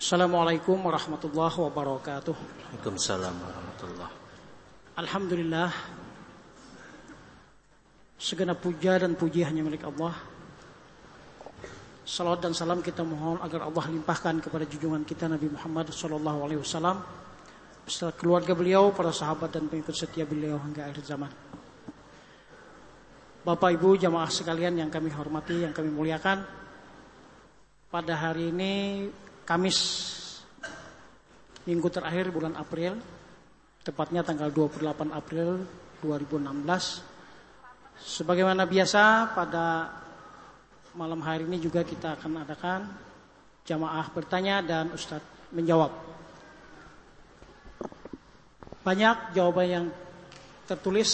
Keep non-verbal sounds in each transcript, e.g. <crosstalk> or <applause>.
Assalamualaikum warahmatullahi wabarakatuh. Waalaikumsalam warahmatullahi Alhamdulillah Segenap puja dan puji hanya milik Allah Salawat dan salam kita mohon agar Allah limpahkan kepada junjungan kita Nabi Muhammad sallallahu alaihi wasallam beserta keluarga beliau, para sahabat dan pengikut setia beliau hingga akhir zaman. Bapak Ibu jamaah sekalian yang kami hormati, yang kami muliakan. Pada hari ini Kamis minggu terakhir bulan April tepatnya tanggal 28 April 2016. Sebagaimana biasa pada malam hari ini juga kita akan adakan jamaah bertanya dan Ustadz menjawab. Banyak jawaban yang tertulis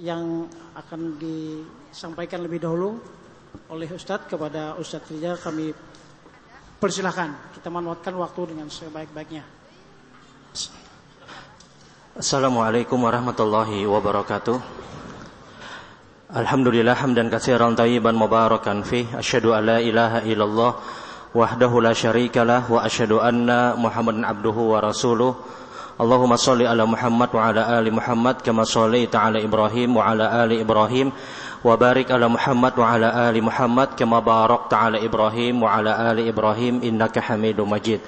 yang akan disampaikan lebih dahulu oleh Ustadz kepada Ustadz Rizal kami persilahkan kita manfaatkan waktu dengan sebaik-baiknya. Assalamualaikum warahmatullahi wabarakatuh. Alhamdulillah hamdan katsiran tayyiban mubarakan fi asyhadu an la ilaha illallah wahdahu la syarikalah wa asyhadu anna Muhammadan abduhu wa rasuluh. Allahumma salli ala Muhammad wa ala ali Muhammad kama shallaita ala Ibrahim wa ala ali Ibrahim ala Muhammad wa ala ali Muhammad kama barakta ala Ibrahim wa ala ali Ibrahim innaka Hamidum Majid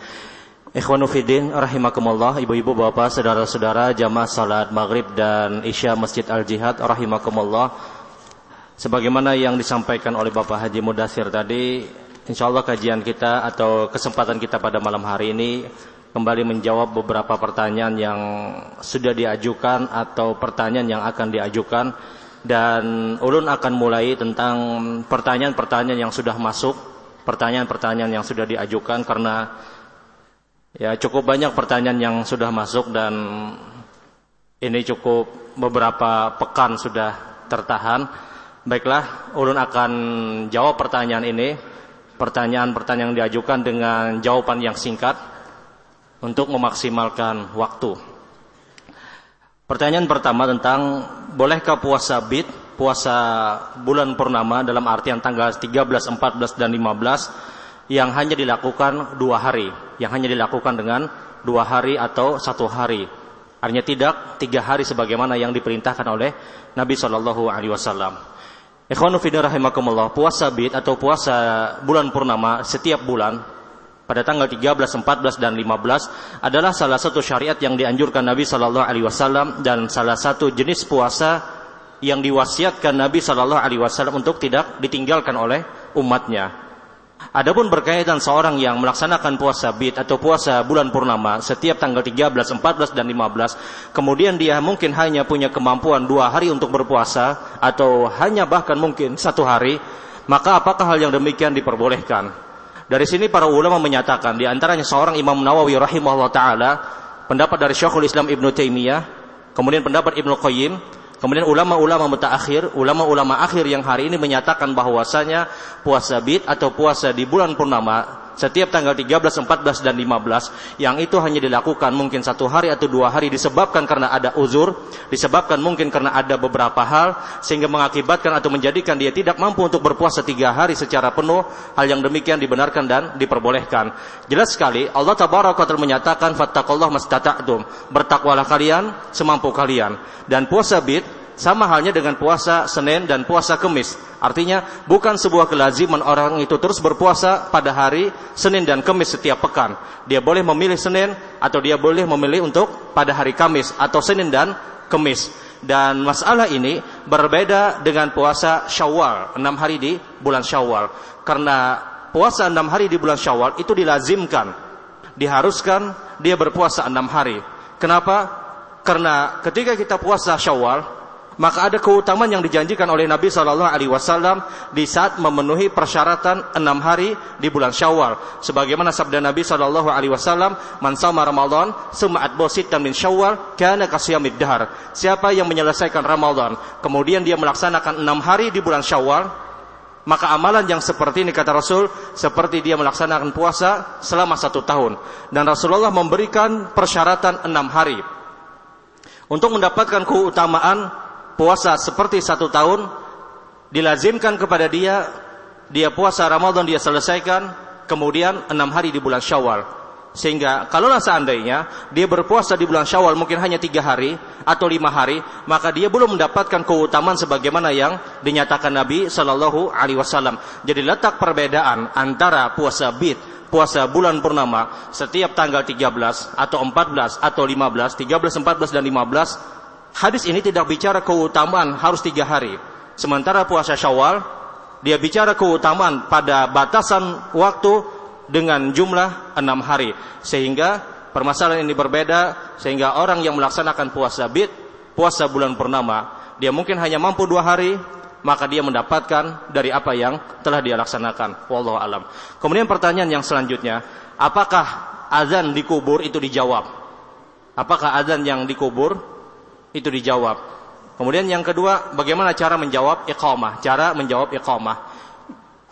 Ikhwanuddin rahimakumullah, ibu-ibu bapak, saudara-saudara jamaah salat maghrib dan isya Masjid Al Jihad rahimakumullah. Sebagaimana yang disampaikan oleh Bapak Haji Mudasir tadi, insya Allah kajian kita atau kesempatan kita pada malam hari ini kembali menjawab beberapa pertanyaan yang sudah diajukan atau pertanyaan yang akan diajukan dan ulun akan mulai tentang pertanyaan-pertanyaan yang sudah masuk, pertanyaan-pertanyaan yang sudah diajukan karena Ya cukup banyak pertanyaan yang sudah masuk dan ini cukup beberapa pekan sudah tertahan. Baiklah, ulun akan jawab pertanyaan ini. Pertanyaan-pertanyaan diajukan dengan jawaban yang singkat untuk memaksimalkan waktu. Pertanyaan pertama tentang bolehkah puasa bid, puasa bulan purnama dalam artian tanggal 13, 14 dan 15 yang hanya dilakukan dua hari, yang hanya dilakukan dengan dua hari atau satu hari. Artinya tidak tiga hari sebagaimana yang diperintahkan oleh Nabi Shallallahu Alaihi Wasallam. Ikhwanu rahimakumullah, puasa bid atau puasa bulan purnama setiap bulan pada tanggal 13, 14 dan 15 adalah salah satu syariat yang dianjurkan Nabi Shallallahu alaihi wasallam dan salah satu jenis puasa yang diwasiatkan Nabi Shallallahu alaihi wasallam untuk tidak ditinggalkan oleh umatnya. Adapun berkaitan seorang yang melaksanakan puasa bid atau puasa bulan purnama setiap tanggal 13, 14 dan 15, kemudian dia mungkin hanya punya kemampuan dua hari untuk berpuasa atau hanya bahkan mungkin satu hari, maka apakah hal yang demikian diperbolehkan? Dari sini para ulama menyatakan di antaranya seorang Imam Nawawi rahimahullah taala, pendapat dari Syekhul Islam Ibnu Taimiyah, kemudian pendapat Ibnu Qayyim, Kemudian ulama-ulama mutaakhir, ulama-ulama akhir yang hari ini menyatakan bahwasanya puasa bid atau puasa di bulan purnama setiap tanggal 13, 14 dan 15 yang itu hanya dilakukan mungkin satu hari atau dua hari disebabkan karena ada uzur, disebabkan mungkin karena ada beberapa hal sehingga mengakibatkan atau menjadikan dia tidak mampu untuk berpuasa tiga hari secara penuh. Hal yang demikian dibenarkan dan diperbolehkan. Jelas sekali Allah tabaraka menyatakan fattakullah mastata'tum. Bertakwalah kalian semampu kalian. Dan puasa bid sama halnya dengan puasa Senin dan puasa Kemis. Artinya bukan sebuah kelaziman orang itu terus berpuasa pada hari Senin dan Kemis setiap pekan. Dia boleh memilih Senin atau dia boleh memilih untuk pada hari Kamis atau Senin dan Kemis. Dan masalah ini berbeda dengan puasa Syawal, enam hari di bulan Syawal. Karena puasa enam hari di bulan Syawal itu dilazimkan, diharuskan dia berpuasa enam hari. Kenapa? Karena ketika kita puasa Syawal, maka ada keutamaan yang dijanjikan oleh Nabi Shallallahu Alaihi Wasallam di saat memenuhi persyaratan enam hari di bulan Syawal. Sebagaimana sabda Nabi Shallallahu Alaihi Wasallam, "Man sama Ramadan, sumat bositan min Syawal, karena dahar." Siapa yang menyelesaikan Ramadan, kemudian dia melaksanakan enam hari di bulan Syawal, maka amalan yang seperti ini kata Rasul, seperti dia melaksanakan puasa selama satu tahun. Dan Rasulullah memberikan persyaratan enam hari. Untuk mendapatkan keutamaan puasa seperti satu tahun dilazimkan kepada dia dia puasa Ramadan dia selesaikan kemudian enam hari di bulan Syawal Sehingga kalaulah seandainya dia berpuasa di bulan Syawal mungkin hanya tiga hari atau lima hari, maka dia belum mendapatkan keutamaan sebagaimana yang dinyatakan Nabi Shallallahu Alaihi Wasallam. Jadi letak perbedaan antara puasa bid, puasa bulan purnama setiap tanggal 13 atau 14 atau 15, 13, 14 dan 15, hadis ini tidak bicara keutamaan harus tiga hari. Sementara puasa Syawal dia bicara keutamaan pada batasan waktu dengan jumlah enam hari. Sehingga permasalahan ini berbeda sehingga orang yang melaksanakan puasa bid puasa bulan purnama dia mungkin hanya mampu dua hari maka dia mendapatkan dari apa yang telah dia laksanakan. Wallahu alam. Kemudian pertanyaan yang selanjutnya apakah azan di kubur itu dijawab? Apakah azan yang dikubur itu dijawab kemudian yang kedua bagaimana cara menjawab iqamah cara menjawab iqamah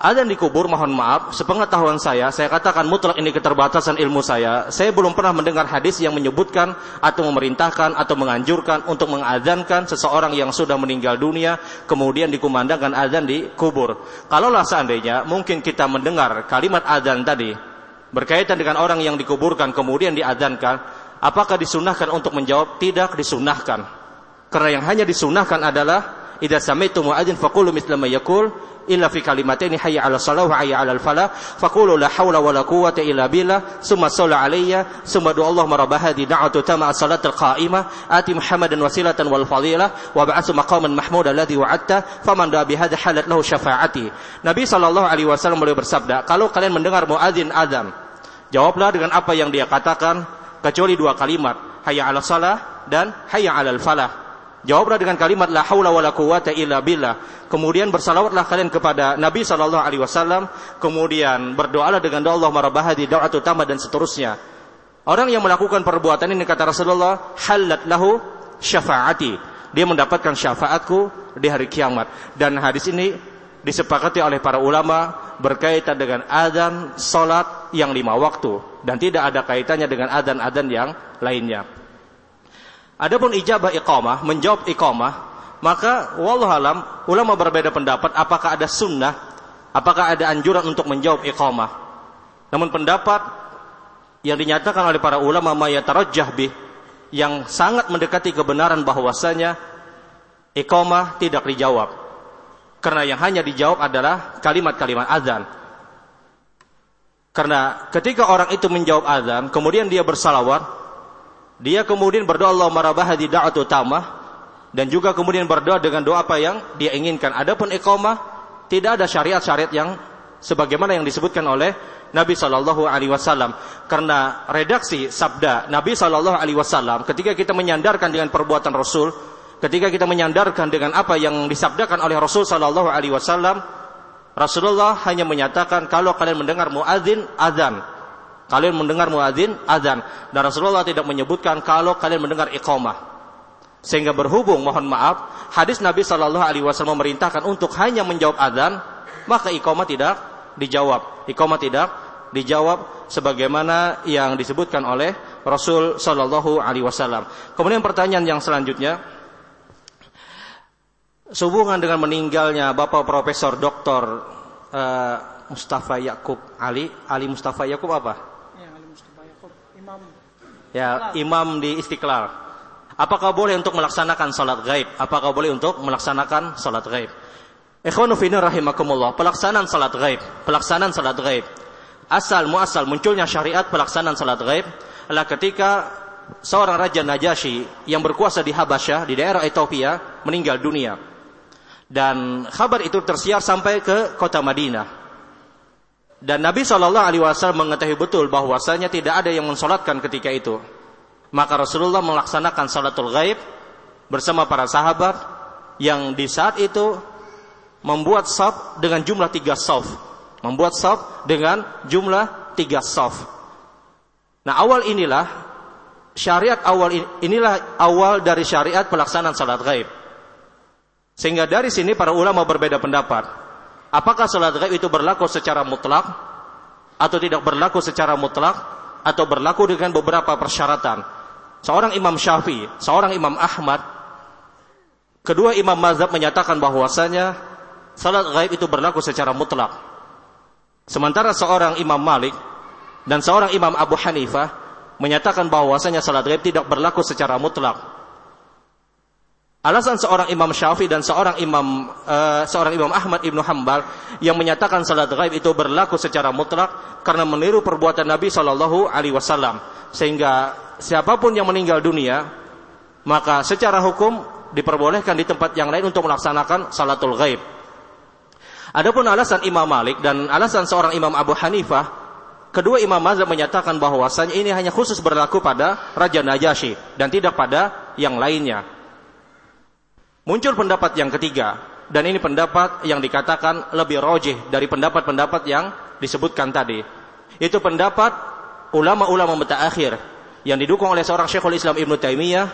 Adzan di kubur, mohon maaf, sepengetahuan saya, saya katakan mutlak ini keterbatasan ilmu saya. Saya belum pernah mendengar hadis yang menyebutkan atau memerintahkan atau menganjurkan untuk mengadzankan seseorang yang sudah meninggal dunia, kemudian dikumandangkan adzan di kubur. Kalaulah seandainya mungkin kita mendengar kalimat adzan tadi berkaitan dengan orang yang dikuburkan kemudian diadzankan, apakah disunahkan untuk menjawab? Tidak disunahkan. Karena yang hanya disunahkan adalah idza samaitu muadzin faqulu mithla ma yaqul illa fi kalimatain hayya 'ala shalah wa hayya 'alal falah faqulu la haula wa la quwwata illa billah summa shalla alayya summa du Allah marabahadi da'atu tama salat al-qa'imah ati muhammadan wasilatan wal fadilah wa ba'athu maqaman mahmud alladhi wa'adta faman da bi hadha halat lahu syafa'ati Nabi sallallahu alaihi wasallam beliau bersabda kalau kalian mendengar muadzin azan jawablah dengan apa yang dia katakan kecuali dua kalimat hayya 'ala salah dan hayya 'alal falah Jawablah dengan kalimat la haula wala quwata illa billah. Kemudian bersalawatlah kalian kepada Nabi sallallahu alaihi wasallam, kemudian berdoalah dengan doa Allah marabahadi doa utama dan seterusnya. Orang yang melakukan perbuatan ini kata Rasulullah, halat lahu syafaati. Dia mendapatkan syafaatku di hari kiamat. Dan hadis ini disepakati oleh para ulama berkaitan dengan adzan salat yang lima waktu dan tidak ada kaitannya dengan adzan-adzan yang lainnya. Adapun ijabah iqamah, menjawab iqamah, maka wallahu alam ulama berbeda pendapat apakah ada sunnah, apakah ada anjuran untuk menjawab iqamah. Namun pendapat yang dinyatakan oleh para ulama mayatarajjah bih yang sangat mendekati kebenaran bahwasanya iqamah tidak dijawab. Karena yang hanya dijawab adalah kalimat-kalimat azan. Karena ketika orang itu menjawab azan, kemudian dia bersalawat, dia kemudian berdoa Allah marabah di da'atu tamah dan juga kemudian berdoa dengan doa apa yang dia inginkan. Adapun iqamah tidak ada syariat-syariat yang sebagaimana yang disebutkan oleh Nabi Shallallahu Alaihi Wasallam karena redaksi sabda Nabi Shallallahu Alaihi Wasallam ketika kita menyandarkan dengan perbuatan Rasul ketika kita menyandarkan dengan apa yang disabdakan oleh Rasul Shallallahu Alaihi Wasallam Rasulullah hanya menyatakan kalau kalian mendengar muadzin azan Kalian mendengar muadzin azan dan Rasulullah tidak menyebutkan kalau kalian mendengar iqamah. Sehingga berhubung mohon maaf, hadis Nabi Shallallahu alaihi wasallam memerintahkan untuk hanya menjawab azan, maka iqamah tidak dijawab. Iqamah tidak dijawab sebagaimana yang disebutkan oleh Rasul Shallallahu alaihi wasallam. Kemudian pertanyaan yang selanjutnya sehubungan dengan meninggalnya Bapak Profesor Dr. Uh, Mustafa Yakub Ali, Ali Mustafa Yakub apa? ya imam di Istiqlal. Apakah boleh untuk melaksanakan salat gaib? Apakah boleh untuk melaksanakan salat gaib? Ikhwanu fina rahimakumullah, pelaksanaan salat gaib, pelaksanaan salat gaib. Asal muasal munculnya syariat pelaksanaan salat gaib adalah ketika seorang raja Najasyi yang berkuasa di Habasyah di daerah Ethiopia meninggal dunia. Dan kabar itu tersiar sampai ke kota Madinah. Dan Nabi Shallallahu Alaihi Wasallam mengetahui betul bahwasanya tidak ada yang mensolatkan ketika itu. Maka Rasulullah melaksanakan salatul gaib bersama para sahabat yang di saat itu membuat saf dengan jumlah tiga saf. Membuat saf dengan jumlah tiga saf. Nah awal inilah syariat awal inilah awal dari syariat pelaksanaan salat gaib. Sehingga dari sini para ulama berbeda pendapat. Apakah salat gaib itu berlaku secara mutlak atau tidak berlaku secara mutlak atau berlaku dengan beberapa persyaratan? Seorang Imam Syafi'i, seorang Imam Ahmad, kedua imam mazhab menyatakan bahwasanya salat gaib itu berlaku secara mutlak. Sementara seorang Imam Malik dan seorang Imam Abu Hanifah menyatakan bahwasanya salat gaib tidak berlaku secara mutlak. Alasan seorang Imam Syafi'i dan seorang Imam uh, seorang Imam Ahmad Ibnu Hambal yang menyatakan salat gaib itu berlaku secara mutlak karena meniru perbuatan Nabi Shallallahu alaihi wasallam sehingga siapa pun yang meninggal dunia maka secara hukum diperbolehkan di tempat yang lain untuk melaksanakan salatul gaib. Adapun alasan Imam Malik dan alasan seorang Imam Abu Hanifah, kedua Imam Mazhab menyatakan bahwasanya ini hanya khusus berlaku pada Raja Najasyi dan tidak pada yang lainnya. Muncul pendapat yang ketiga, dan ini pendapat yang dikatakan lebih rojih dari pendapat-pendapat yang disebutkan tadi. Itu pendapat ulama-ulama mutaakhir yang didukung oleh seorang Syekhul Islam Ibn Taimiyah,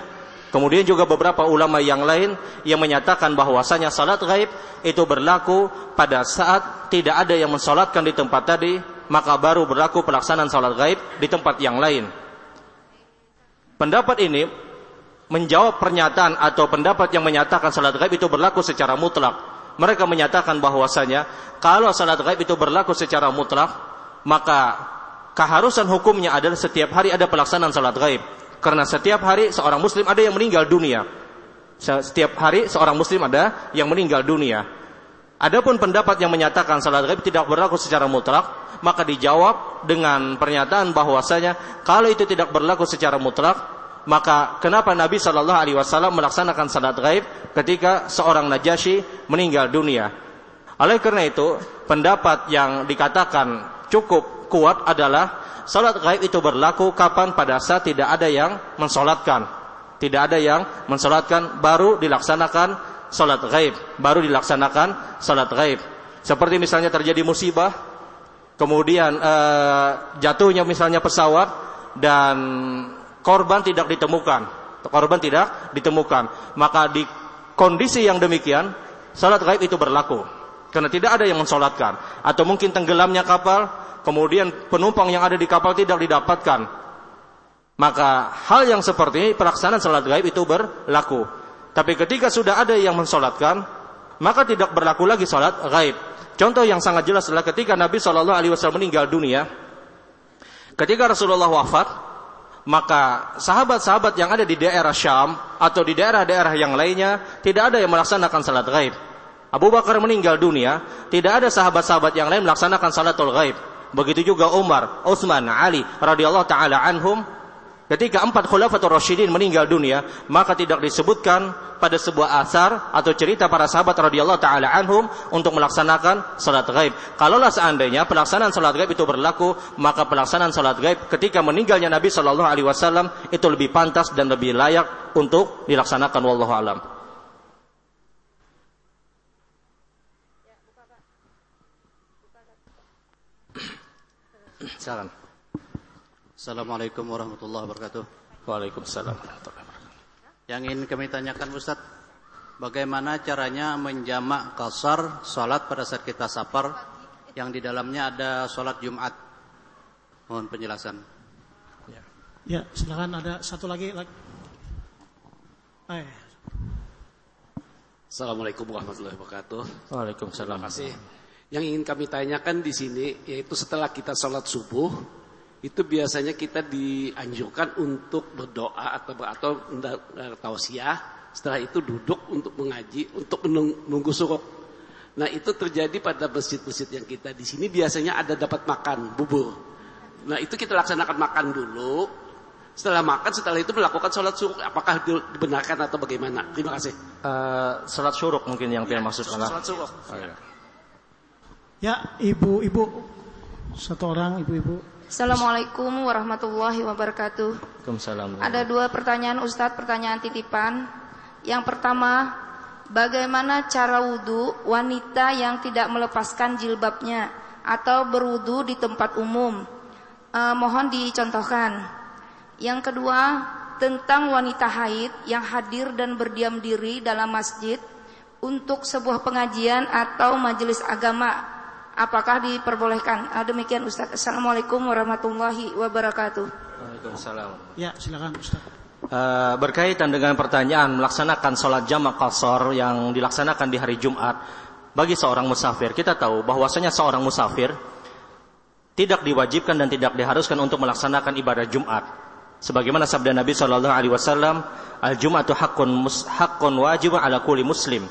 kemudian juga beberapa ulama yang lain yang menyatakan bahwasanya salat gaib itu berlaku pada saat tidak ada yang mensolatkan di tempat tadi, maka baru berlaku pelaksanaan salat gaib di tempat yang lain. Pendapat ini menjawab pernyataan atau pendapat yang menyatakan salat gaib itu berlaku secara mutlak. Mereka menyatakan bahwasanya kalau salat gaib itu berlaku secara mutlak, maka keharusan hukumnya adalah setiap hari ada pelaksanaan salat gaib. Karena setiap hari seorang muslim ada yang meninggal dunia. Setiap hari seorang muslim ada yang meninggal dunia. Adapun pendapat yang menyatakan salat gaib tidak berlaku secara mutlak, maka dijawab dengan pernyataan bahwasanya kalau itu tidak berlaku secara mutlak, maka kenapa Nabi Shallallahu Alaihi Wasallam melaksanakan salat gaib ketika seorang Najasyi meninggal dunia? Oleh karena itu, pendapat yang dikatakan cukup kuat adalah salat gaib itu berlaku kapan pada saat tidak ada yang mensolatkan, tidak ada yang mensolatkan baru dilaksanakan salat gaib, baru dilaksanakan salat gaib. Seperti misalnya terjadi musibah, kemudian uh, jatuhnya misalnya pesawat dan korban tidak ditemukan. Korban tidak ditemukan. Maka di kondisi yang demikian, salat gaib itu berlaku. Karena tidak ada yang mensolatkan. Atau mungkin tenggelamnya kapal, kemudian penumpang yang ada di kapal tidak didapatkan. Maka hal yang seperti ini, pelaksanaan salat gaib itu berlaku. Tapi ketika sudah ada yang mensolatkan, maka tidak berlaku lagi salat gaib. Contoh yang sangat jelas adalah ketika Nabi Shallallahu Alaihi Wasallam meninggal dunia, ketika Rasulullah wafat, maka sahabat-sahabat yang ada di daerah Syam atau di daerah-daerah yang lainnya tidak ada yang melaksanakan salat gaib. Abu Bakar meninggal dunia, tidak ada sahabat-sahabat yang lain melaksanakan salatul gaib. Begitu juga Umar, Utsman, Ali radhiyallahu taala anhum Ketika empat khulafatul rasyidin meninggal dunia, maka tidak disebutkan pada sebuah asar atau cerita para sahabat radhiyallahu taala anhum untuk melaksanakan salat gaib. Kalaulah seandainya pelaksanaan salat gaib itu berlaku, maka pelaksanaan salat gaib ketika meninggalnya Nabi Shallallahu alaihi wasallam itu lebih pantas dan lebih layak untuk dilaksanakan wallahu alam. Silakan. Assalamualaikum warahmatullahi wabarakatuh. Waalaikumsalam Yang ingin kami tanyakan Ustaz, bagaimana caranya menjamak kasar salat pada saat kita safar yang di dalamnya ada salat Jumat? Mohon penjelasan. Ya, ya silakan ada satu lagi. Eh. Assalamualaikum warahmatullahi wabarakatuh. Waalaikumsalam. Terima kasih. Yang ingin kami tanyakan di sini yaitu setelah kita sholat subuh, itu biasanya kita dianjurkan untuk berdoa atau atau tausiah setelah itu duduk untuk mengaji untuk menunggu suruk nah itu terjadi pada masjid-masjid yang kita di sini biasanya ada dapat makan bubur. Nah itu kita laksanakan makan dulu. Setelah makan setelah itu melakukan sholat suruk apakah dibenarkan atau bagaimana? Terima kasih. Uh, sholat suruk mungkin yang ya, maksud sholat suruk oh, ya. ya ibu-ibu. Satu orang ibu-ibu Assalamualaikum warahmatullahi wabarakatuh. Waalaikumsalam. Ada dua pertanyaan Ustadz, pertanyaan titipan. Yang pertama, bagaimana cara wudhu wanita yang tidak melepaskan jilbabnya atau berwudhu di tempat umum? Eh, mohon dicontohkan. Yang kedua, tentang wanita haid yang hadir dan berdiam diri dalam masjid untuk sebuah pengajian atau majelis agama apakah diperbolehkan? Ah, demikian Ustaz. Assalamualaikum warahmatullahi wabarakatuh. Waalaikumsalam. Ya, silakan Ustaz. Uh, berkaitan dengan pertanyaan melaksanakan sholat jamak kasor yang dilaksanakan di hari Jumat bagi seorang musafir kita tahu bahwasanya seorang musafir tidak diwajibkan dan tidak diharuskan untuk melaksanakan ibadah Jumat. Sebagaimana sabda Nabi Shallallahu Alaihi Wasallam, al Jumatu hakun mus, hakun wajib ala kulli Muslim,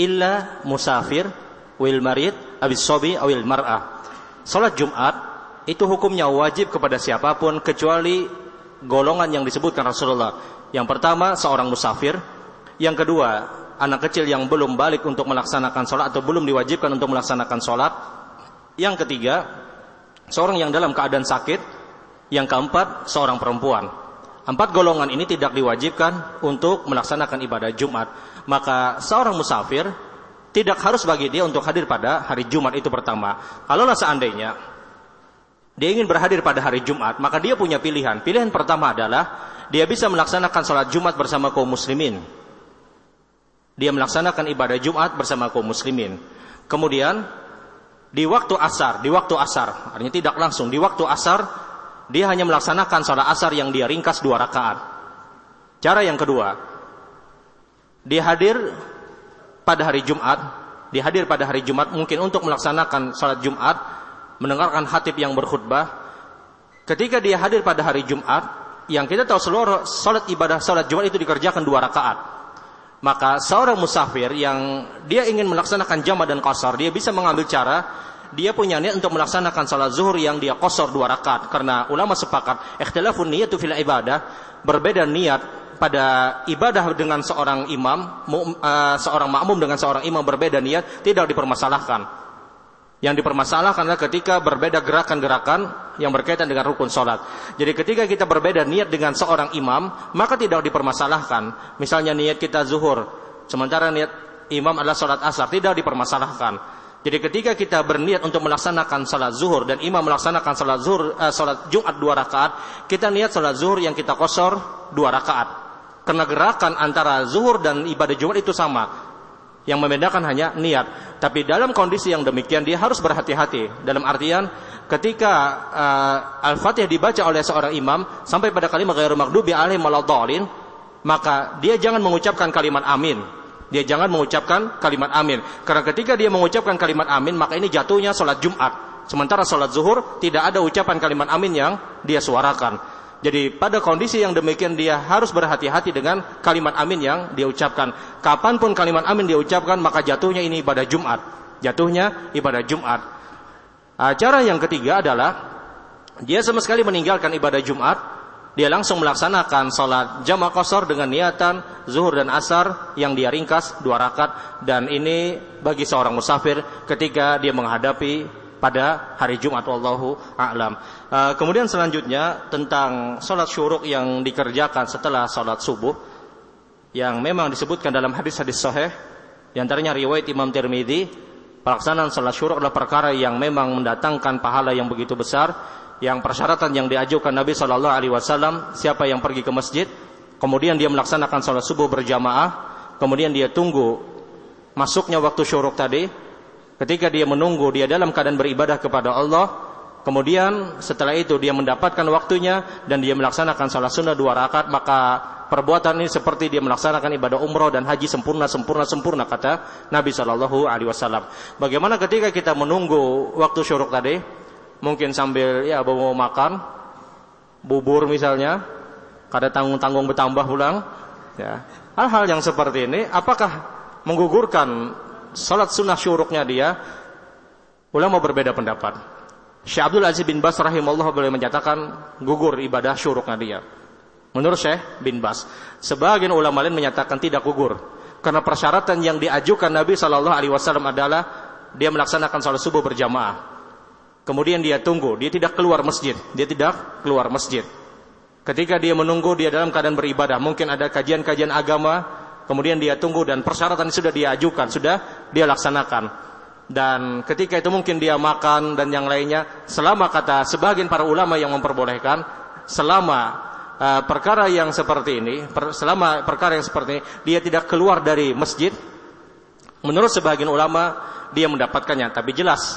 illa musafir, wil marid, abis sobi, awil mar'ah. Salat Jumat itu hukumnya wajib kepada siapa pun kecuali golongan yang disebutkan Rasulullah. Yang pertama seorang musafir, yang kedua anak kecil yang belum balik untuk melaksanakan sholat atau belum diwajibkan untuk melaksanakan sholat. Yang ketiga seorang yang dalam keadaan sakit, yang keempat seorang perempuan. Empat golongan ini tidak diwajibkan untuk melaksanakan ibadah Jumat. Maka seorang musafir tidak harus bagi dia untuk hadir pada hari Jumat itu pertama. Kalaulah seandainya dia ingin berhadir pada hari Jumat, maka dia punya pilihan. Pilihan pertama adalah dia bisa melaksanakan sholat Jumat bersama kaum muslimin. Dia melaksanakan ibadah Jumat bersama kaum muslimin. Kemudian di waktu asar, di waktu asar, artinya tidak langsung, di waktu asar dia hanya melaksanakan sholat asar yang dia ringkas dua rakaat. Cara yang kedua, dia hadir pada hari Jumat, dia hadir pada hari Jumat mungkin untuk melaksanakan sholat Jumat, mendengarkan hatib yang berkhutbah. Ketika dia hadir pada hari Jumat, yang kita tahu seluruh sholat ibadah sholat Jumat itu dikerjakan dua rakaat maka seorang musafir yang dia ingin melaksanakan jama dan kosor, dia bisa mengambil cara dia punya niat untuk melaksanakan salat zuhur yang dia kosor dua rakaat karena ulama sepakat ikhtilafun niyatu fil ibadah berbeda niat pada ibadah dengan seorang imam uh, seorang makmum dengan seorang imam berbeda niat tidak dipermasalahkan yang dipermasalahkan adalah ketika berbeda gerakan-gerakan yang berkaitan dengan rukun sholat. Jadi ketika kita berbeda niat dengan seorang imam, maka tidak dipermasalahkan. Misalnya niat kita zuhur, sementara niat imam adalah sholat asar, tidak dipermasalahkan. Jadi ketika kita berniat untuk melaksanakan sholat zuhur dan imam melaksanakan sholat zuhur, uh, sholat jumat dua rakaat, kita niat sholat zuhur yang kita kosor dua rakaat. Karena gerakan antara zuhur dan ibadah jumat itu sama. Yang membedakan hanya niat. Tapi dalam kondisi yang demikian dia harus berhati-hati. Dalam artian ketika uh, Al-Fatihah dibaca oleh seorang imam sampai pada kalimat ghairu maghdubi alaihim waladdallin, maka dia jangan mengucapkan kalimat amin. Dia jangan mengucapkan kalimat amin. Karena ketika dia mengucapkan kalimat amin, maka ini jatuhnya sholat Jumat. Sementara sholat zuhur tidak ada ucapan kalimat amin yang dia suarakan. Jadi pada kondisi yang demikian dia harus berhati-hati dengan kalimat amin yang dia ucapkan. Kapan pun kalimat amin dia ucapkan maka jatuhnya ini ibadah Jumat. Jatuhnya ibadah Jumat. Nah, cara yang ketiga adalah dia sama sekali meninggalkan ibadah Jumat. Dia langsung melaksanakan sholat jamaah kosor dengan niatan zuhur dan asar yang dia ringkas dua rakaat dan ini bagi seorang musafir ketika dia menghadapi pada hari Jumat wallahu a'lam. Uh, kemudian selanjutnya tentang salat syuruk yang dikerjakan setelah salat subuh yang memang disebutkan dalam hadis-hadis sahih di antaranya riwayat Imam Tirmidzi pelaksanaan salat syuruk adalah perkara yang memang mendatangkan pahala yang begitu besar yang persyaratan yang diajukan Nabi Shallallahu alaihi wasallam siapa yang pergi ke masjid kemudian dia melaksanakan salat subuh berjamaah kemudian dia tunggu masuknya waktu syuruk tadi Ketika dia menunggu dia dalam keadaan beribadah kepada Allah, kemudian setelah itu dia mendapatkan waktunya dan dia melaksanakan salat sunnah dua rakaat, maka perbuatan ini seperti dia melaksanakan ibadah umroh dan haji sempurna sempurna sempurna kata Nabi Shallallahu Alaihi Wasallam. Bagaimana ketika kita menunggu waktu syuruk tadi, mungkin sambil ya mau makan, bubur misalnya, kada tanggung tanggung bertambah pulang, ya hal-hal yang seperti ini, apakah menggugurkan salat sunnah syuruknya dia, ulama berbeda pendapat. Syekh Abdul Aziz bin Bas rahimahullah boleh menyatakan gugur ibadah syuruknya dia. Menurut Syekh bin Bas, sebagian ulama lain menyatakan tidak gugur karena persyaratan yang diajukan Nabi Shallallahu Alaihi Wasallam adalah dia melaksanakan salat subuh berjamaah. Kemudian dia tunggu, dia tidak keluar masjid, dia tidak keluar masjid. Ketika dia menunggu, dia dalam keadaan beribadah. Mungkin ada kajian-kajian agama kemudian dia tunggu dan persyaratan sudah dia ajukan, sudah dia laksanakan. Dan ketika itu mungkin dia makan dan yang lainnya, selama kata sebagian para ulama yang memperbolehkan, selama uh, perkara yang seperti ini, per, selama perkara yang seperti ini, dia tidak keluar dari masjid, menurut sebagian ulama dia mendapatkannya. Tapi jelas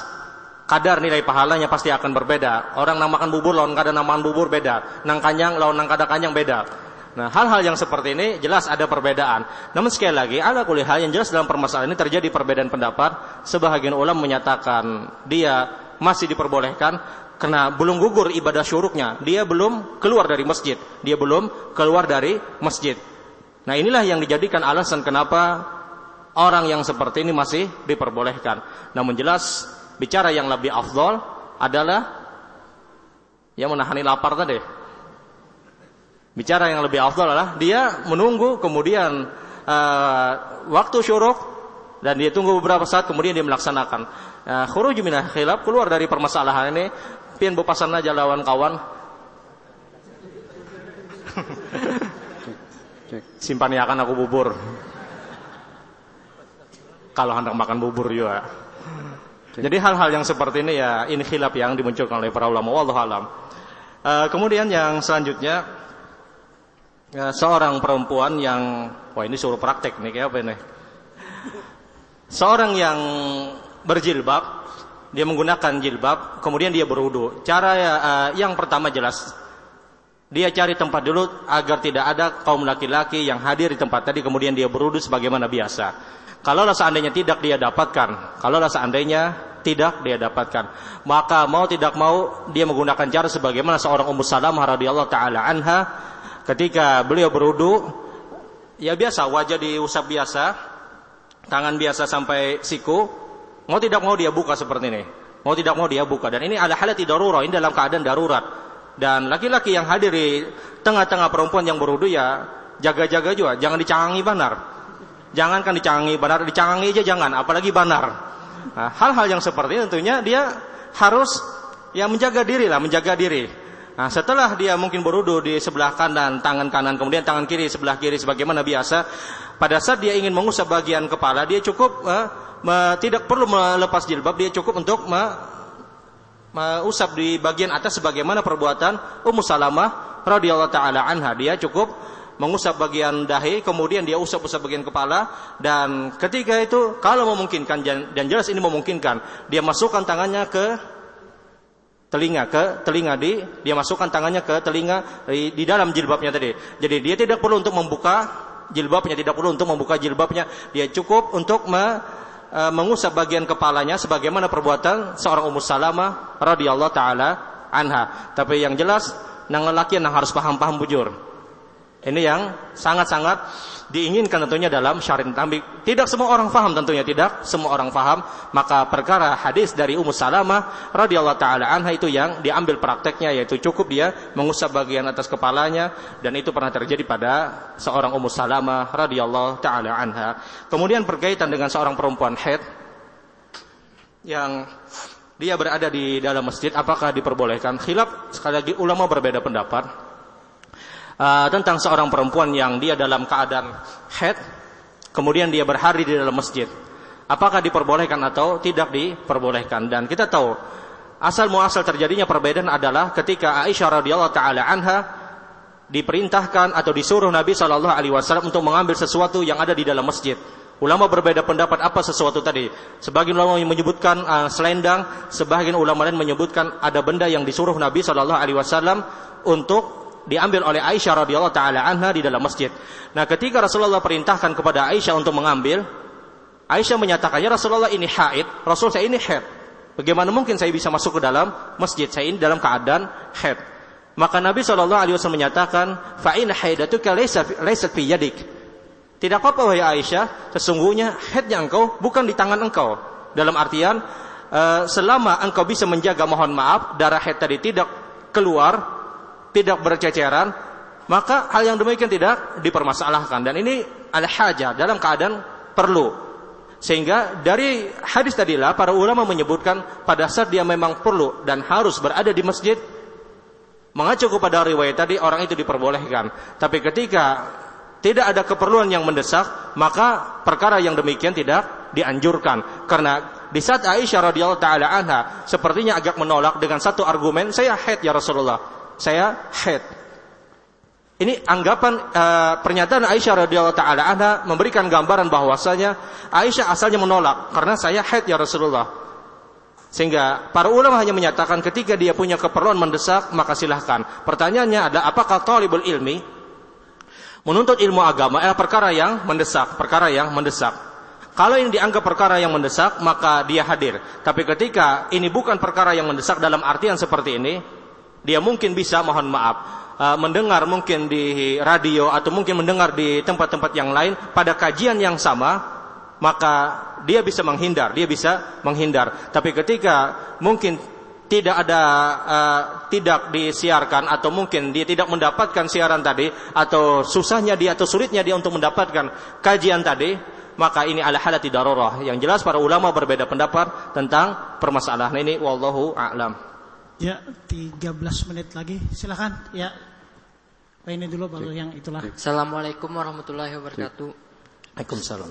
kadar nilai pahalanya pasti akan berbeda. Orang namakan bubur lawan kadar namakan bubur beda. Nang kanyang lawan nang kada kanyang beda. Nah, hal-hal yang seperti ini jelas ada perbedaan. Namun sekali lagi, ala kuliah yang jelas dalam permasalahan ini terjadi perbedaan pendapat. Sebahagian ulama menyatakan dia masih diperbolehkan, Karena belum gugur ibadah syuruknya, dia belum keluar dari masjid, dia belum keluar dari masjid. Nah inilah yang dijadikan alasan kenapa orang yang seperti ini masih diperbolehkan. Namun jelas bicara yang lebih afdol adalah yang menahani lapar tadi. Bicara yang lebih afdol adalah dia menunggu kemudian uh, waktu syuruk dan dia tunggu beberapa saat kemudian dia melaksanakan. Uh, khuruj minah khilaf keluar dari permasalahan ini pian bepasan aja lawan kawan. <laughs> Simpan ya kan aku bubur. Kalau hendak makan bubur juga. Jadi hal-hal yang seperti ini ya ini khilaf yang dimunculkan oleh para ulama wallahu alam. Uh, kemudian yang selanjutnya seorang perempuan yang wah ini suruh praktek nih kayak apa ini? Seorang yang berjilbab dia menggunakan jilbab, kemudian dia berwudu. Cara uh, yang pertama jelas, dia cari tempat dulu agar tidak ada kaum laki-laki yang hadir di tempat tadi, kemudian dia berwudu sebagaimana biasa. Kalau seandainya tidak dia dapatkan, kalau seandainya tidak dia dapatkan, maka mau tidak mau dia menggunakan cara sebagaimana seorang Ummu Salamah radhiyallahu taala anha ketika beliau berwudu ya biasa wajah diusap biasa, tangan biasa sampai siku, Mau tidak mau dia buka seperti ini. Mau tidak mau dia buka. Dan ini ada halati darurat. Ini dalam keadaan darurat. Dan laki-laki yang hadir di tengah-tengah perempuan yang berudu ya jaga-jaga juga. Jangan dicangi banar. Jangan kan dicangi banar. Dicangi aja jangan. Apalagi banar. Nah, hal-hal yang seperti ini tentunya dia harus ya menjaga diri lah. Menjaga diri. Nah, setelah dia mungkin berudu di sebelah kanan, tangan kanan, kemudian tangan kiri sebelah kiri sebagaimana biasa, pada saat dia ingin mengusap bagian kepala, dia cukup eh, me, tidak perlu melepas jilbab, dia cukup untuk me, usap di bagian atas sebagaimana perbuatan Ummu Salamah radhiyallahu taala anha. Dia cukup mengusap bagian dahi, kemudian dia usap-usap bagian kepala dan ketika itu kalau memungkinkan dan jelas ini memungkinkan, dia masukkan tangannya ke telinga ke telinga di dia masukkan tangannya ke telinga di, di dalam jilbabnya tadi. Jadi dia tidak perlu untuk membuka jilbabnya, tidak perlu untuk membuka jilbabnya. Dia cukup untuk me, e, mengusap bagian kepalanya sebagaimana perbuatan seorang Ummu Salamah radhiyallahu taala anha. Tapi yang jelas nang lelaki yang harus paham-paham bujur. Ini yang sangat-sangat diinginkan tentunya dalam syariat Nabi. Tidak semua orang faham tentunya tidak semua orang faham. Maka perkara hadis dari Ummu Salamah radhiyallahu taala anha itu yang diambil prakteknya yaitu cukup dia mengusap bagian atas kepalanya dan itu pernah terjadi pada seorang Ummu Salamah radhiyallahu taala anha. Kemudian berkaitan dengan seorang perempuan haid yang dia berada di dalam masjid apakah diperbolehkan? Khilaf sekali lagi ulama berbeda pendapat uh, tentang seorang perempuan yang dia dalam keadaan head, kemudian dia berhari di dalam masjid. Apakah diperbolehkan atau tidak diperbolehkan? Dan kita tahu asal muasal terjadinya perbedaan adalah ketika Aisyah radhiyallahu taala anha diperintahkan atau disuruh Nabi Shallallahu Alaihi Wasallam untuk mengambil sesuatu yang ada di dalam masjid. Ulama berbeda pendapat apa sesuatu tadi. Sebagian ulama yang menyebutkan uh, selendang, sebagian ulama lain menyebutkan ada benda yang disuruh Nabi Shallallahu Alaihi Wasallam untuk diambil oleh Aisyah radhiyallahu taala anha di dalam masjid. Nah, ketika Rasulullah perintahkan kepada Aisyah untuk mengambil, Aisyah menyatakannya Rasulullah ini haid, Rasul saya ini haid. Bagaimana mungkin saya bisa masuk ke dalam masjid? Saya ini dalam keadaan haid. Maka Nabi Shallallahu Alaihi Wasallam menyatakan, fa'in haidatuka laisa fi yadik. Tidak apa-apa wahai Aisyah, sesungguhnya haidnya engkau bukan di tangan engkau. Dalam artian, uh, selama engkau bisa menjaga mohon maaf darah haid tadi tidak keluar tidak berceceran, maka hal yang demikian tidak dipermasalahkan dan ini ada hajat dalam keadaan perlu. Sehingga dari hadis tadilah para ulama menyebutkan pada saat dia memang perlu dan harus berada di masjid mengacu kepada riwayat tadi orang itu diperbolehkan. Tapi ketika tidak ada keperluan yang mendesak, maka perkara yang demikian tidak dianjurkan. Karena di saat Aisyah radhiyallahu taala anha sepertinya agak menolak dengan satu argumen, saya haid ya Rasulullah saya head. Ini anggapan uh, pernyataan Aisyah radhiyallahu taala anha memberikan gambaran bahwasanya Aisyah asalnya menolak karena saya head ya Rasulullah. Sehingga para ulama hanya menyatakan ketika dia punya keperluan mendesak maka silahkan. Pertanyaannya adalah apakah talibul ilmi menuntut ilmu agama adalah perkara yang mendesak, perkara yang mendesak. Kalau ini dianggap perkara yang mendesak, maka dia hadir. Tapi ketika ini bukan perkara yang mendesak dalam artian seperti ini, dia mungkin bisa, mohon maaf, uh, mendengar mungkin di radio atau mungkin mendengar di tempat-tempat yang lain. Pada kajian yang sama, maka dia bisa menghindar, dia bisa menghindar. Tapi ketika mungkin tidak ada uh, tidak disiarkan atau mungkin dia tidak mendapatkan siaran tadi atau susahnya dia atau sulitnya dia untuk mendapatkan kajian tadi maka ini ala halati darurah. Yang jelas para ulama berbeda pendapat tentang permasalahan ini. Wallahu a'lam ya 13 menit lagi silakan ya Pak ini dulu baru yang itulah Assalamualaikum warahmatullahi wabarakatuh Waalaikumsalam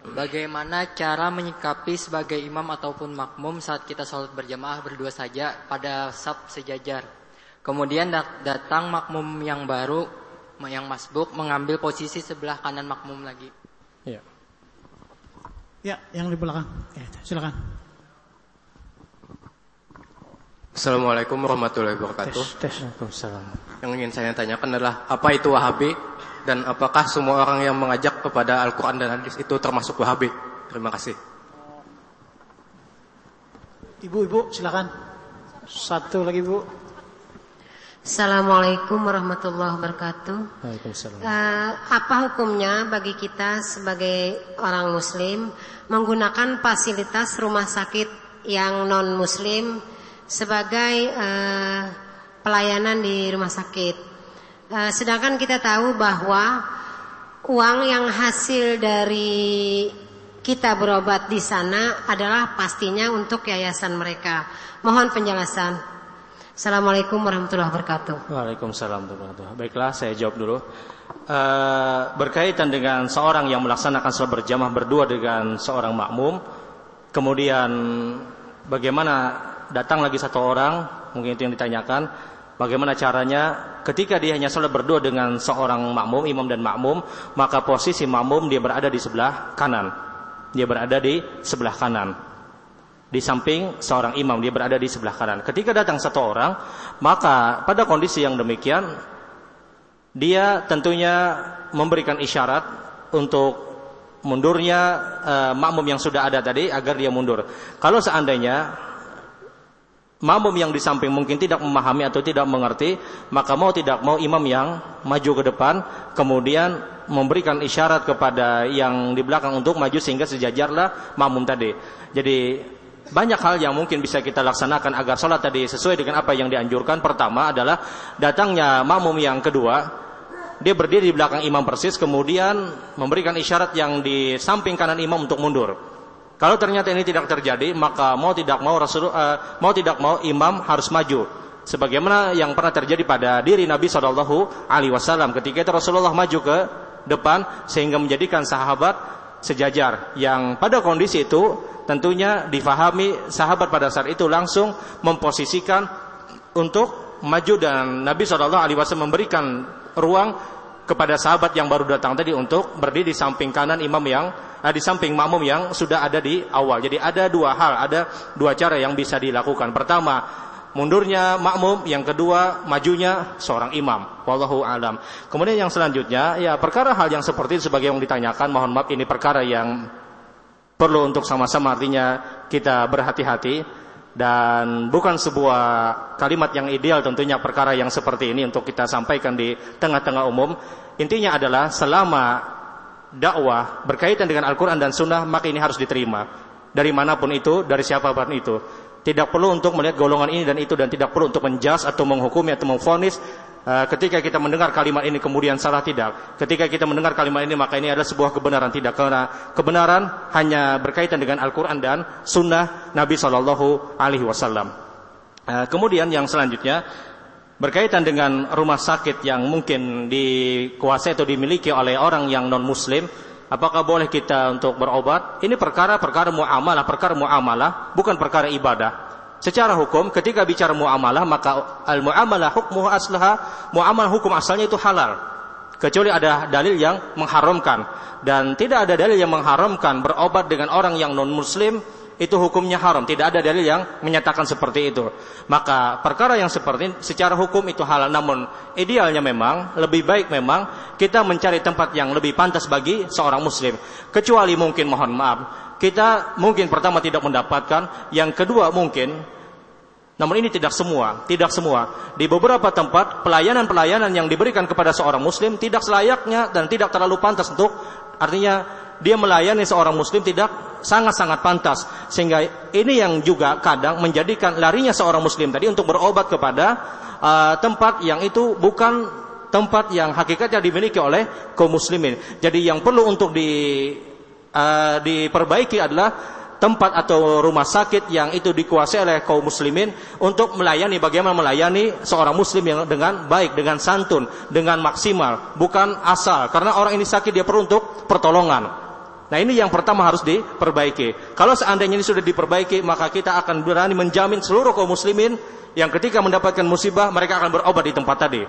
Bagaimana cara menyikapi sebagai imam ataupun makmum saat kita sholat berjamaah berdua saja pada sab sejajar. Kemudian datang makmum yang baru, yang masbuk mengambil posisi sebelah kanan makmum lagi. Ya. Ya, yang di belakang. Ya, silakan. Assalamualaikum warahmatullahi wabarakatuh. Tes, tes. Yang ingin saya tanyakan adalah apa itu Wahabi dan apakah semua orang yang mengajak kepada Al-Quran dan Hadis itu termasuk Wahabi? Terima kasih. Ibu-ibu silakan. Satu lagi Bu. Assalamualaikum warahmatullahi wabarakatuh. Waalaikumsalam. Uh, apa hukumnya bagi kita sebagai orang Muslim menggunakan fasilitas rumah sakit yang non Muslim sebagai uh, pelayanan di rumah sakit? Uh, sedangkan kita tahu bahwa uang yang hasil dari kita berobat di sana adalah pastinya untuk yayasan mereka. Mohon penjelasan. Assalamualaikum warahmatullahi wabarakatuh. Waalaikumsalam warahmatullahi wabarakatuh. Baiklah, saya jawab dulu. Uh, berkaitan dengan seorang yang melaksanakan sholat berjamaah berdua dengan seorang makmum, kemudian bagaimana datang lagi satu orang, mungkin itu yang ditanyakan Bagaimana caranya? Ketika dia hanya sholat berdua dengan seorang makmum, imam dan makmum, maka posisi makmum dia berada di sebelah kanan. Dia berada di sebelah kanan. Di samping seorang imam dia berada di sebelah kanan. Ketika datang satu orang, maka pada kondisi yang demikian dia tentunya memberikan isyarat untuk mundurnya uh, makmum yang sudah ada tadi agar dia mundur. Kalau seandainya makmum yang di samping mungkin tidak memahami atau tidak mengerti, maka mau tidak mau imam yang maju ke depan, kemudian memberikan isyarat kepada yang di belakang untuk maju sehingga sejajarlah makmum tadi. Jadi banyak hal yang mungkin bisa kita laksanakan agar sholat tadi sesuai dengan apa yang dianjurkan. Pertama adalah datangnya makmum yang kedua, dia berdiri di belakang imam persis, kemudian memberikan isyarat yang di samping kanan imam untuk mundur. Kalau ternyata ini tidak terjadi, maka mau tidak mau Rasul uh, mau tidak mau imam harus maju. Sebagaimana yang pernah terjadi pada diri Nabi Shallallahu Alaihi Wasallam ketika itu Rasulullah maju ke depan sehingga menjadikan sahabat sejajar yang pada kondisi itu tentunya difahami sahabat pada saat itu langsung memposisikan untuk maju dan Nabi Shallallahu Alaihi Wasallam memberikan ruang kepada sahabat yang baru datang tadi untuk berdiri di samping kanan imam yang nah, di samping makmum yang sudah ada di awal. Jadi ada dua hal, ada dua cara yang bisa dilakukan. Pertama, mundurnya makmum, yang kedua majunya seorang imam. Wallahu alam. Kemudian yang selanjutnya, ya perkara hal yang seperti itu sebagai yang ditanyakan, mohon maaf ini perkara yang perlu untuk sama-sama artinya kita berhati-hati dan bukan sebuah kalimat yang ideal tentunya perkara yang seperti ini untuk kita sampaikan di tengah-tengah umum. Intinya adalah selama dakwah berkaitan dengan Al-Quran dan Sunnah maka ini harus diterima dari mana pun itu dari siapa pun itu tidak perlu untuk melihat golongan ini dan itu dan tidak perlu untuk menjas atau menghukumi atau memfonis. Uh, ketika kita mendengar kalimat ini kemudian salah tidak? Ketika kita mendengar kalimat ini maka ini adalah sebuah kebenaran. Tidak karena kebenaran hanya berkaitan dengan Al-Quran dan Sunnah Nabi Shallallahu Alaihi Wasallam. Uh, kemudian yang selanjutnya berkaitan dengan rumah sakit yang mungkin dikuasai atau dimiliki oleh orang yang non muslim apakah boleh kita untuk berobat? Ini perkara-perkara muamalah perkara muamalah bukan perkara ibadah. Secara hukum ketika bicara muamalah maka al muamalah hukmuhu aslaha muamalah hukum asalnya itu halal. Kecuali ada dalil yang mengharamkan. Dan tidak ada dalil yang mengharamkan berobat dengan orang yang non muslim itu hukumnya haram. Tidak ada dalil yang menyatakan seperti itu. Maka perkara yang seperti ini secara hukum itu halal. Namun idealnya memang lebih baik memang kita mencari tempat yang lebih pantas bagi seorang muslim. Kecuali mungkin mohon maaf kita mungkin pertama tidak mendapatkan, yang kedua mungkin namun ini tidak semua, tidak semua. Di beberapa tempat pelayanan-pelayanan yang diberikan kepada seorang muslim tidak selayaknya dan tidak terlalu pantas untuk artinya dia melayani seorang muslim tidak sangat-sangat pantas sehingga ini yang juga kadang menjadikan larinya seorang muslim tadi untuk berobat kepada uh, tempat yang itu bukan tempat yang hakikatnya dimiliki oleh kaum muslimin. Jadi yang perlu untuk di uh, diperbaiki adalah tempat atau rumah sakit yang itu dikuasai oleh kaum muslimin untuk melayani bagaimana melayani seorang muslim yang dengan baik, dengan santun, dengan maksimal, bukan asal. Karena orang ini sakit dia perlu untuk pertolongan. Nah ini yang pertama harus diperbaiki. Kalau seandainya ini sudah diperbaiki, maka kita akan berani menjamin seluruh kaum muslimin yang ketika mendapatkan musibah mereka akan berobat di tempat tadi.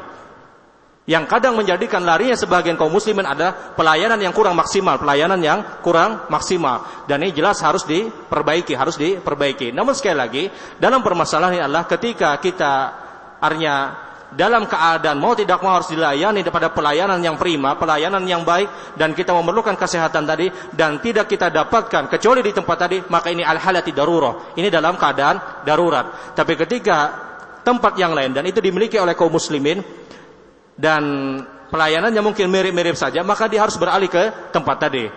Yang kadang menjadikan larinya sebagian kaum muslimin ada pelayanan yang kurang maksimal, pelayanan yang kurang maksimal. Dan ini jelas harus diperbaiki, harus diperbaiki. Namun sekali lagi, dalam permasalahan ini adalah ketika kita artinya dalam keadaan mau tidak mau harus dilayani pada pelayanan yang prima, pelayanan yang baik dan kita memerlukan kesehatan tadi dan tidak kita dapatkan kecuali di tempat tadi, maka ini al-halati darurat. Ini dalam keadaan darurat. Tapi ketika tempat yang lain dan itu dimiliki oleh kaum muslimin, dan pelayanannya mungkin mirip-mirip saja, maka dia harus beralih ke tempat tadi.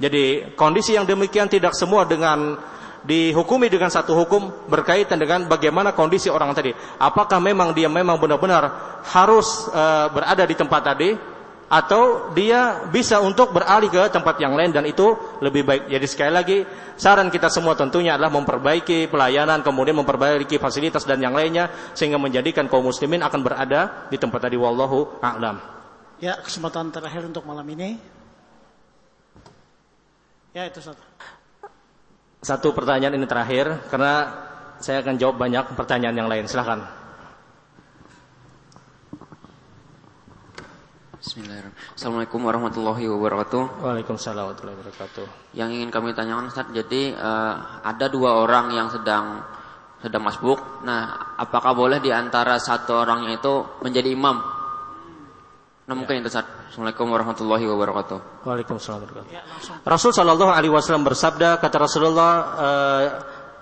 Jadi kondisi yang demikian tidak semua dengan dihukumi dengan satu hukum berkaitan dengan bagaimana kondisi orang tadi. Apakah memang dia memang benar-benar harus uh, berada di tempat tadi atau dia bisa untuk beralih ke tempat yang lain dan itu lebih baik. Jadi sekali lagi saran kita semua tentunya adalah memperbaiki pelayanan kemudian memperbaiki fasilitas dan yang lainnya sehingga menjadikan kaum muslimin akan berada di tempat tadi wallahu a'lam. Ya, kesempatan terakhir untuk malam ini. Ya, itu satu. Satu pertanyaan ini terakhir karena saya akan jawab banyak pertanyaan yang lain. Silahkan. Bismillahirrahmanirrahim. Assalamualaikum warahmatullahi wabarakatuh. Waalaikumsalam warahmatullahi wabarakatuh. Yang ingin kami tanyakan Ustaz, jadi uh, ada dua orang yang sedang sedang masbuk. Nah, apakah boleh di antara satu orangnya itu menjadi imam? Nah, mungkin ya. itu Ustaz. Assalamualaikum warahmatullahi wabarakatuh. Waalaikumsalam warahmatullahi wabarakatuh. Ya, Rasul Shallallahu alaihi wasallam bersabda, kata Rasulullah uh,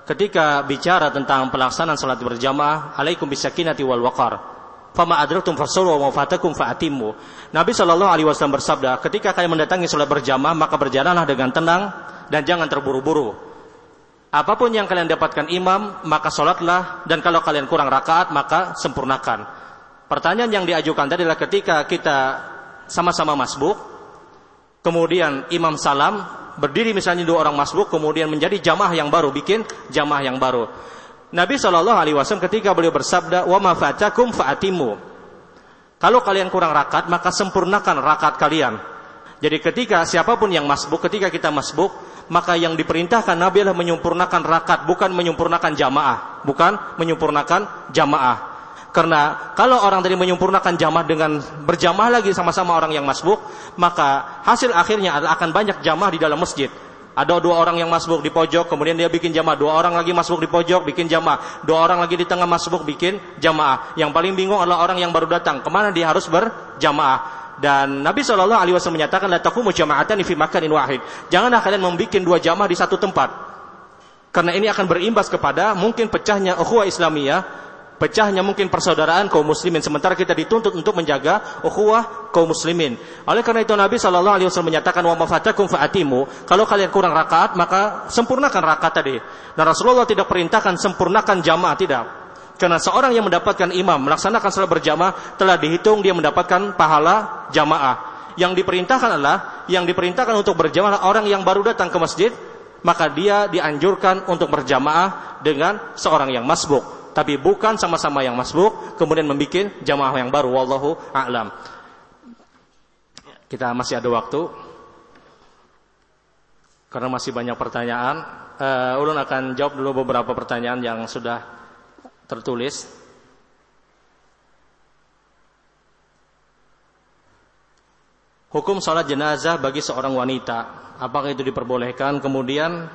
ketika bicara tentang pelaksanaan salat berjamaah, alaikum bisakinati wal waqar fama adraktum fasallu wa fatakum fa'atimmu. Nabi Shallallahu alaihi wasallam bersabda, ketika kalian mendatangi salat berjamaah maka berjalanlah dengan tenang dan jangan terburu-buru. Apa pun yang kalian dapatkan imam, maka sholatlah dan kalau kalian kurang rakaat maka sempurnakan. Pertanyaan yang diajukan tadi adalah ketika kita sama-sama masbuk, kemudian imam salam, berdiri misalnya dua orang masbuk, kemudian menjadi jamaah yang baru, bikin jamaah yang baru. Nabi Shallallahu Alaihi Wasallam ketika beliau bersabda, wa mafatakum faatimu. Kalau kalian kurang rakat, maka sempurnakan rakat kalian. Jadi ketika siapa pun yang masbuk, ketika kita masbuk, maka yang diperintahkan Nabi adalah menyempurnakan rakat, bukan menyempurnakan jamaah, bukan menyempurnakan jamaah. Karena kalau orang tadi menyempurnakan jamaah dengan berjamaah lagi sama-sama orang yang masbuk, maka hasil akhirnya adalah akan banyak jamaah di dalam masjid. Ada dua orang yang masbuk di pojok, kemudian dia bikin jamaah. Dua orang lagi masbuk di pojok, bikin jamaah. Dua orang lagi di tengah masbuk, bikin jamaah. Yang paling bingung adalah orang yang baru datang. Ke mana dia harus berjamaah? Dan Nabi Shallallahu Alaihi Wasallam menyatakan, "La taqumu jama'atan fi makanin wahid." Janganlah kalian membuat dua jamaah di satu tempat. Karena ini akan berimbas kepada mungkin pecahnya ukhuwah Islamiyah pecahnya mungkin persaudaraan kaum muslimin sementara kita dituntut untuk menjaga ukhuwah kaum muslimin. Oleh karena itu Nabi sallallahu alaihi wasallam menyatakan wa mafatakum faatimu, kalau kalian kurang rakaat maka sempurnakan rakaat tadi. Dan Rasulullah tidak perintahkan sempurnakan jamaah tidak. Karena seorang yang mendapatkan imam melaksanakan salat berjamaah telah dihitung dia mendapatkan pahala jamaah. Yang diperintahkan adalah yang diperintahkan untuk berjamaah orang yang baru datang ke masjid maka dia dianjurkan untuk berjamaah dengan seorang yang masbuk tapi bukan sama-sama yang masbuk kemudian membuat jamaah yang baru wallahu a'lam. Kita masih ada waktu. Karena masih banyak pertanyaan, uh, ulun akan jawab dulu beberapa pertanyaan yang sudah tertulis. Hukum sholat jenazah bagi seorang wanita, apakah itu diperbolehkan? Kemudian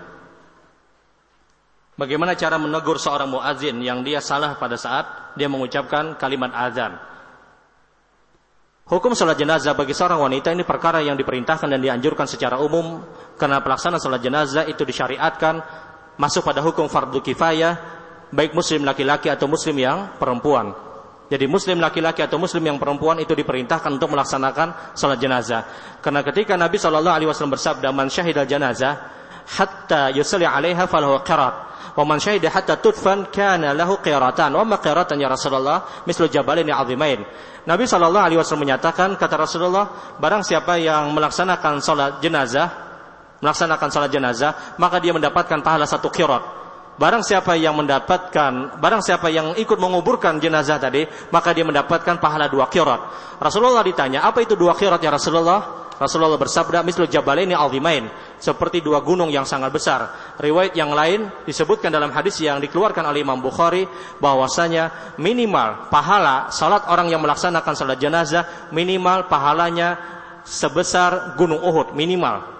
Bagaimana cara menegur seorang muazin yang dia salah pada saat dia mengucapkan kalimat azan? Hukum sholat jenazah bagi seorang wanita ini perkara yang diperintahkan dan dianjurkan secara umum karena pelaksanaan sholat jenazah itu disyariatkan masuk pada hukum fardu kifayah baik muslim laki-laki atau muslim yang perempuan. Jadi muslim laki-laki atau muslim yang perempuan itu diperintahkan untuk melaksanakan sholat jenazah. Karena ketika Nabi Shallallahu Alaihi Wasallam bersabda, "Man syahidal jenazah hatta yusalli alaiha falahu qirat." Wa man syahida hatta tudfan kana lahu qiratan. Wa ma qiratan ya Rasulullah mislu jabalain azimain. Nabi sallallahu alaihi wasallam menyatakan kata Rasulullah, barang siapa yang melaksanakan salat jenazah, melaksanakan salat jenazah, maka dia mendapatkan pahala satu qirat. Barang siapa yang mendapatkan, barang siapa yang ikut menguburkan jenazah tadi, maka dia mendapatkan pahala dua qirat. Rasulullah ditanya, apa itu dua qirat ya Rasulullah? Rasulullah bersabda, mislu jabalaini azimain, seperti dua gunung yang sangat besar. Riwayat yang lain disebutkan dalam hadis yang dikeluarkan oleh Imam Bukhari bahwasanya minimal pahala salat orang yang melaksanakan salat jenazah minimal pahalanya sebesar gunung Uhud minimal.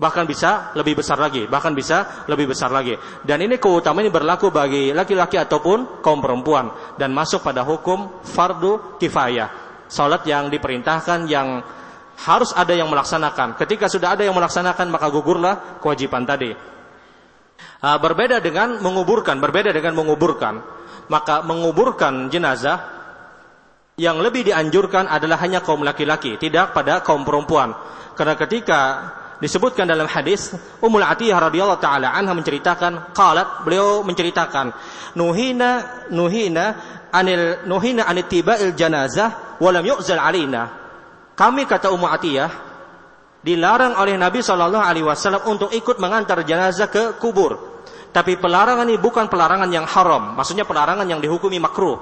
Bahkan bisa lebih besar lagi, bahkan bisa lebih besar lagi. Dan ini keutamaan ini berlaku bagi laki-laki ataupun kaum perempuan dan masuk pada hukum fardu kifayah. Salat yang diperintahkan yang harus ada yang melaksanakan. Ketika sudah ada yang melaksanakan maka gugurlah kewajiban tadi. Uh, berbeda dengan menguburkan, berbeda dengan menguburkan. Maka menguburkan jenazah yang lebih dianjurkan adalah hanya kaum laki-laki, tidak pada kaum perempuan. Karena ketika disebutkan dalam hadis Ummul Atiyah radhiyallahu taala anha menceritakan qalat beliau menceritakan nuhina nuhina anil nuhina anit tiba'il janazah walam yu'zal alina kami kata Ummu Atiyah dilarang oleh Nabi Shallallahu Alaihi Wasallam untuk ikut mengantar jenazah ke kubur. Tapi pelarangan ini bukan pelarangan yang haram, maksudnya pelarangan yang dihukumi makruh.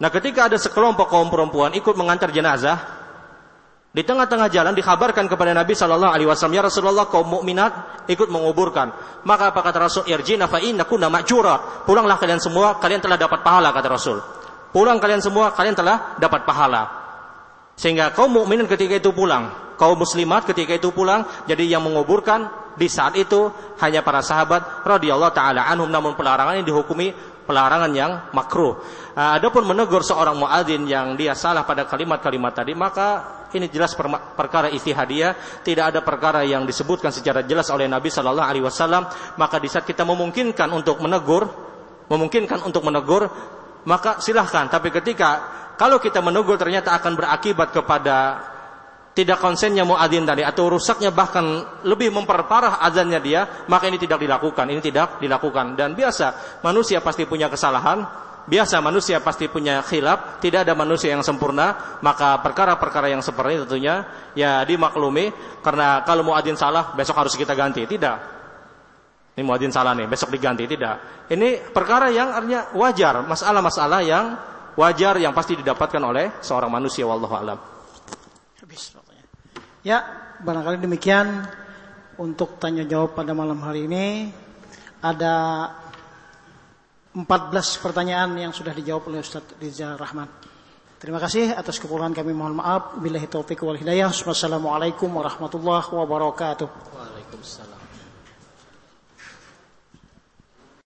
Nah, ketika ada sekelompok kaum perempuan ikut mengantar jenazah, di tengah-tengah jalan dikabarkan kepada Nabi Shallallahu Alaihi Wasallam, ya Rasulullah kaum mukminat ikut menguburkan. Maka apa kata Rasul? Irjina inna kunna ma'jura. Pulanglah kalian semua, kalian telah dapat pahala kata Rasul. Pulang kalian semua, kalian telah dapat pahala. Sehingga kaum mukminin ketika itu pulang, kaum muslimat ketika itu pulang, jadi yang menguburkan di saat itu hanya para sahabat radhiyallahu taala anhum namun pelarangan ini dihukumi pelarangan yang makruh. Uh, adapun menegur seorang muadzin yang dia salah pada kalimat-kalimat tadi, maka ini jelas per perkara istihadiyah, tidak ada perkara yang disebutkan secara jelas oleh Nabi Shallallahu alaihi wasallam, maka di saat kita memungkinkan untuk menegur, memungkinkan untuk menegur, maka silahkan. Tapi ketika kalau kita menegur ternyata akan berakibat kepada tidak konsennya muadzin tadi atau rusaknya bahkan lebih memperparah azannya dia, maka ini tidak dilakukan. Ini tidak dilakukan. Dan biasa manusia pasti punya kesalahan. Biasa manusia pasti punya khilaf, tidak ada manusia yang sempurna, maka perkara-perkara yang seperti ini tentunya ya dimaklumi karena kalau muadzin salah besok harus kita ganti. Tidak. Ini muadzin salah nih, besok diganti. Tidak. Ini perkara yang artinya wajar, masalah-masalah yang wajar yang pasti didapatkan oleh seorang manusia wallahu alam. Habis Ya, barangkali demikian untuk tanya jawab pada malam hari ini ada 14 pertanyaan yang sudah dijawab oleh Ustaz Rizal Rahman. Terima kasih atas kekurangan kami mohon maaf. Billahi taufiq wal hidayah. Wassalamualaikum warahmatullahi wabarakatuh. Waalaikumsalam.